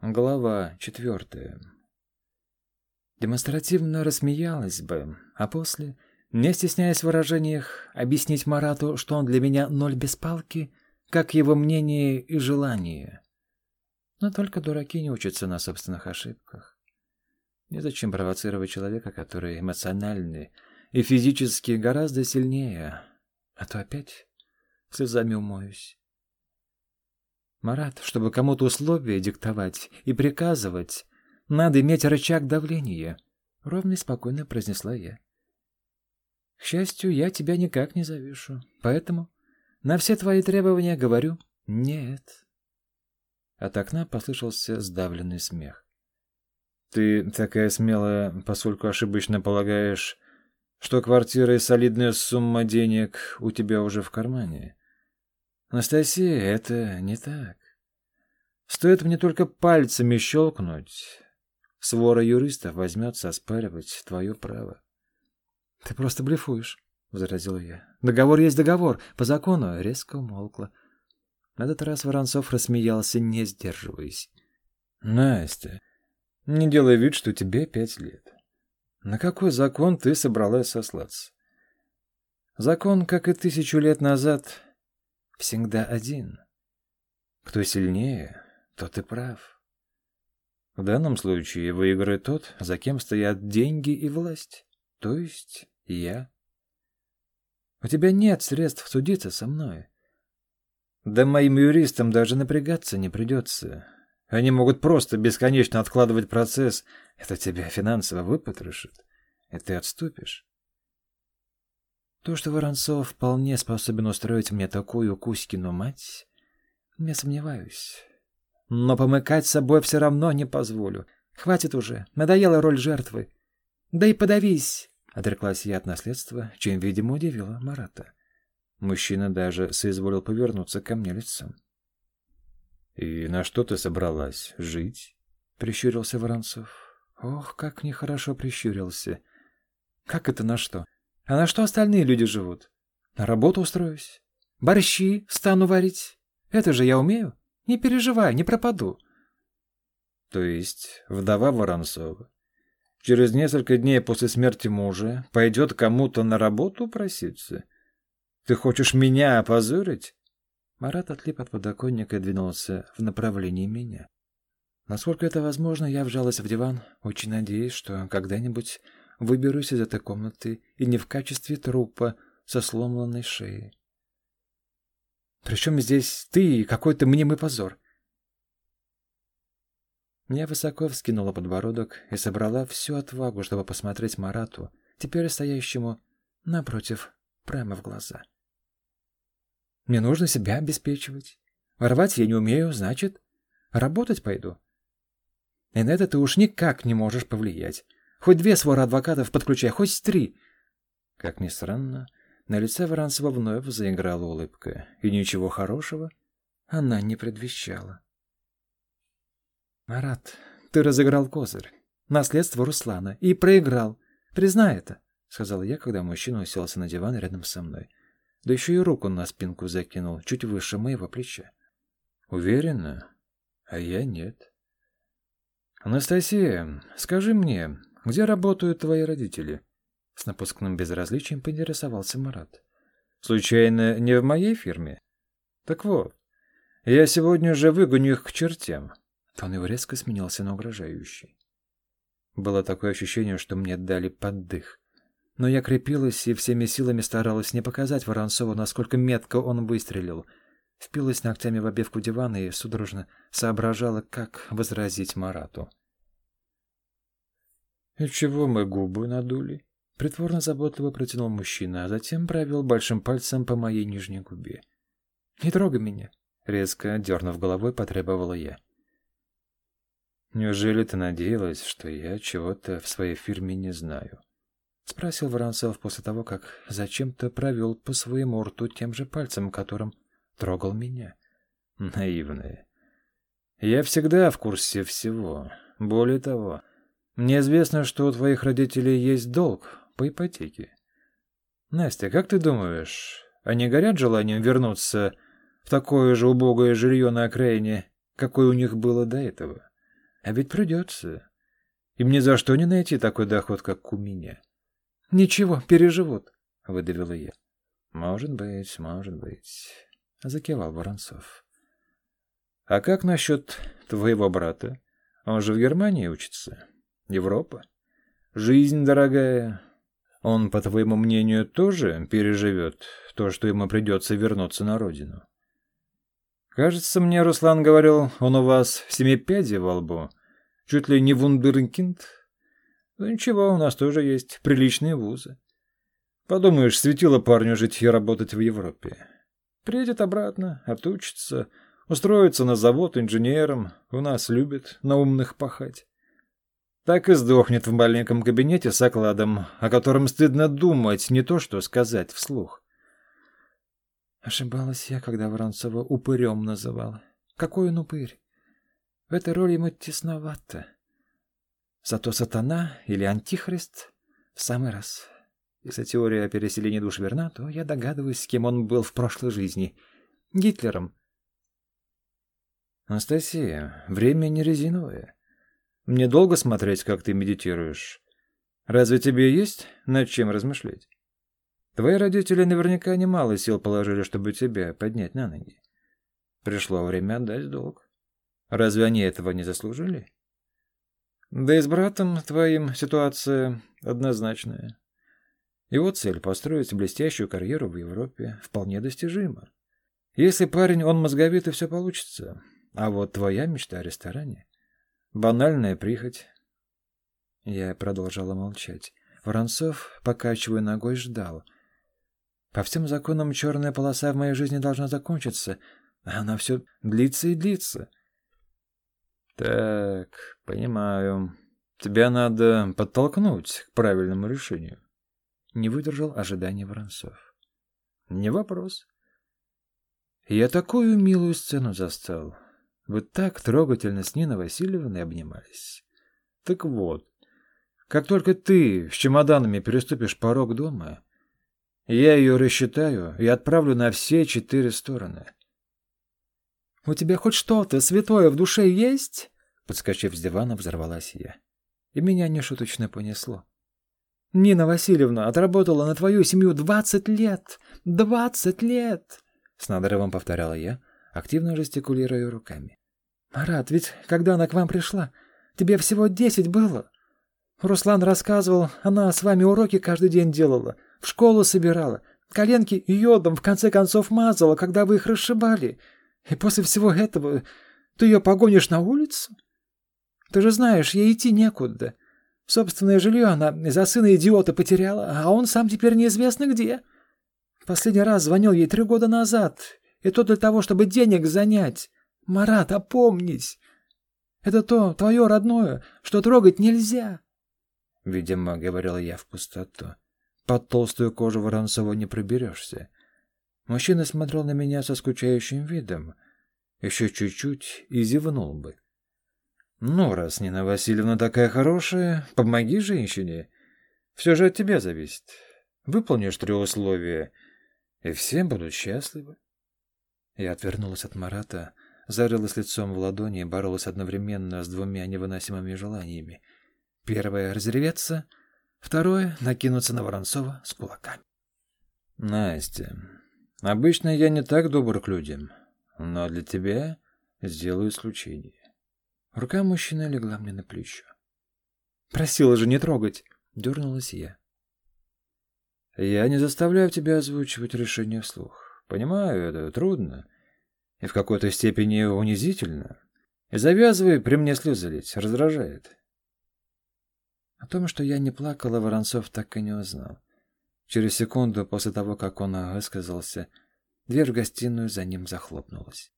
Глава четвертая. Демонстративно рассмеялась бы, а после, не стесняясь в выражениях, объяснить Марату, что он для меня ноль без палки, как его мнение и желание. Но только дураки не учатся на собственных ошибках. Незачем провоцировать человека, который эмоциональный и физически гораздо сильнее, а то опять слезами умоюсь. Марат, чтобы кому-то условия диктовать и приказывать, надо иметь рычаг давления, — ровно и спокойно произнесла я. К счастью, я тебя никак не завишу, поэтому на все твои требования говорю «нет». От окна послышался сдавленный смех. «Ты такая смелая, поскольку ошибочно полагаешь, что квартира и солидная сумма денег у тебя уже в кармане. Анастасия, это не так. Стоит мне только пальцами щелкнуть, свора юристов возьмется оспаривать твое право. — Ты просто блефуешь, — возразил я. — Договор есть договор. По закону резко умолкла. На этот раз Воронцов рассмеялся, не сдерживаясь. — Настя, не делай вид, что тебе пять лет. На какой закон ты собралась сослаться? Закон, как и тысячу лет назад, всегда один. Кто сильнее, тот и прав. В данном случае выиграет тот, за кем стоят деньги и власть, то есть я. У тебя нет средств судиться со мной. Да моим юристам даже напрягаться не придется. Они могут просто бесконечно откладывать процесс. Это тебя финансово выпотрошит, и ты отступишь. То, что Воронцов вполне способен устроить мне такую Кузькину мать, не сомневаюсь. Но помыкать собой все равно не позволю. Хватит уже, надоела роль жертвы. Да и подавись, — отреклась я от наследства, чем, видимо, удивила Марата. Мужчина даже соизволил повернуться ко мне лицом. — И на что ты собралась? Жить? — прищурился Воронцов. Ох, как нехорошо прищурился. — Как это на что? — а на что остальные люди живут? На работу устроюсь. Борщи стану варить. Это же я умею. Не переживай, не пропаду. То есть вдова Воронцова через несколько дней после смерти мужа пойдет кому-то на работу проситься? Ты хочешь меня опозорить? Марат отлип от подоконника и двинулся в направлении меня. Насколько это возможно, я вжалась в диван, очень надеясь, что когда-нибудь выберусь из этой комнаты и не в качестве трупа со сломанной шеей. Причем здесь ты и какой-то мнимый позор? Я высоко вскинула подбородок и собрала всю отвагу, чтобы посмотреть Марату, теперь стоящему напротив, прямо в глаза. Мне нужно себя обеспечивать. Ворвать я не умею, значит, работать пойду. И на это ты уж никак не можешь повлиять. Хоть две своры адвокатов подключай, хоть три. Как ни странно, на лице Воронцева вновь заиграла улыбка, и ничего хорошего она не предвещала. «Марат, ты разыграл козырь, наследство Руслана, и проиграл. Признай это», — сказал я, когда мужчина уселся на диван рядом со мной. Да еще и руку на спинку закинул, чуть выше моего плеча. «Уверена? А я нет». «Анастасия, скажи мне, где работают твои родители?» С напускным безразличием поинтересовался Марат. «Случайно не в моей фирме?» «Так вот, я сегодня же выгоню их к чертям». Тон его резко сменился на угрожающий. Было такое ощущение, что мне дали поддых. Но я крепилась и всеми силами старалась не показать Воронцову, насколько метко он выстрелил. Впилась ногтями в обивку дивана и судорожно соображала, как возразить Марату. «И чего мы губы надули?» Притворно заботливо протянул мужчина, а затем провел большим пальцем по моей нижней губе. «Не трогай меня!» Резко, дернув головой, потребовала я. «Неужели ты надеялась, что я чего-то в своей фирме не знаю?» Спросил Воронцов после того, как зачем-то провел по своему рту тем же пальцем, которым трогал меня. Наивная. Я всегда в курсе всего. Более того, мне известно, что у твоих родителей есть долг по ипотеке. Настя, как ты думаешь, они горят желанием вернуться в такое же убогое жилье на окраине, какое у них было до этого? А ведь придется. Им ни за что не найти такой доход, как у меня. Ничего, переживут, выдавила я. Может быть, может быть, закивал Воронцов. А как насчет твоего брата? Он же в Германии учится. Европа. Жизнь дорогая. Он, по твоему мнению, тоже переживет то, что ему придется вернуться на родину? Кажется, мне Руслан говорил, он у вас в семипяди во лбу. Чуть ли не вундеркинд. Ну ничего, у нас тоже есть приличные вузы. Подумаешь, светило парню жить и работать в Европе. Приедет обратно, отучится, устроится на завод инженером. У нас любят на умных пахать. Так и сдохнет в маленьком кабинете с окладом, о котором стыдно думать, не то что сказать вслух. Ошибалась я, когда Воронцова упырем называла. Какой он упырь? В этой роли ему тесновато. Зато сатана или антихрист в самый раз. Если теория о переселении душ верна, то я догадываюсь, с кем он был в прошлой жизни. Гитлером. Анастасия, время не резиновое. Мне долго смотреть, как ты медитируешь. Разве тебе есть над чем размышлять? Твои родители наверняка немало сил положили, чтобы тебя поднять на ноги. Пришло время отдать долг. Разве они этого не заслужили? Да и с братом твоим ситуация однозначная. Его цель — построить блестящую карьеру в Европе вполне достижима. Если парень, он мозговит, и все получится. А вот твоя мечта о ресторане — банальная прихоть. Я продолжала молчать. Воронцов, покачивая ногой, ждал. По всем законам черная полоса в моей жизни должна закончиться, а она все длится и длится. Так, понимаю. Тебя надо подтолкнуть к правильному решению. Не выдержал ожидания Воронцов. Не вопрос. Я такую милую сцену застал. Вы так трогательно с Ниной Васильевной обнимались. Так вот, как только ты с чемоданами переступишь порог дома, я ее рассчитаю и отправлю на все четыре стороны. «У тебя хоть что-то святое в душе есть?» Подскочив с дивана, взорвалась я. И меня нешуточно понесло. «Нина Васильевна отработала на твою семью двадцать лет! Двадцать лет!» С надрывом повторяла я, активно жестикулируя руками. «Марат, ведь когда она к вам пришла, тебе всего десять было. Руслан рассказывал, она с вами уроки каждый день делала, в школу собирала, коленки йодом в конце концов мазала, когда вы их расшибали. И после всего этого ты ее погонишь на улицу? Ты же знаешь, ей идти некуда. Собственное жилье она из-за сына идиота потеряла, а он сам теперь неизвестно где. Последний раз звонил ей три года назад, и то для того, чтобы денег занять. Марат, опомнись. Это то, твое родное, что трогать нельзя. Видимо, говорил я в пустоту. Под толстую кожу Воронцова не проберешься. Мужчина смотрел на меня со скучающим видом. Еще чуть-чуть и зевнул бы. «Ну, раз Нина Васильевна такая хорошая, помоги женщине. Все же от тебя зависит. Выполнишь три условия, и все будут счастливы». Я отвернулась от Марата, зарылась лицом в ладони и боролась одновременно с двумя невыносимыми желаниями. Первое — разреветься — Второе — накинуться на Воронцова с кулаками. «Настя, обычно я не так добр к людям, но для тебя сделаю исключение». Рука мужчины легла мне на плечо. «Просила же не трогать!» — дернулась я. «Я не заставляю тебя озвучивать решение вслух. Понимаю, это трудно и в какой-то степени унизительно. И завязывай при мне слезы лить, раздражает. О том, что я не плакала, Воронцов так и не узнал. Через секунду после того, как он высказался, дверь в гостиную за ним захлопнулась.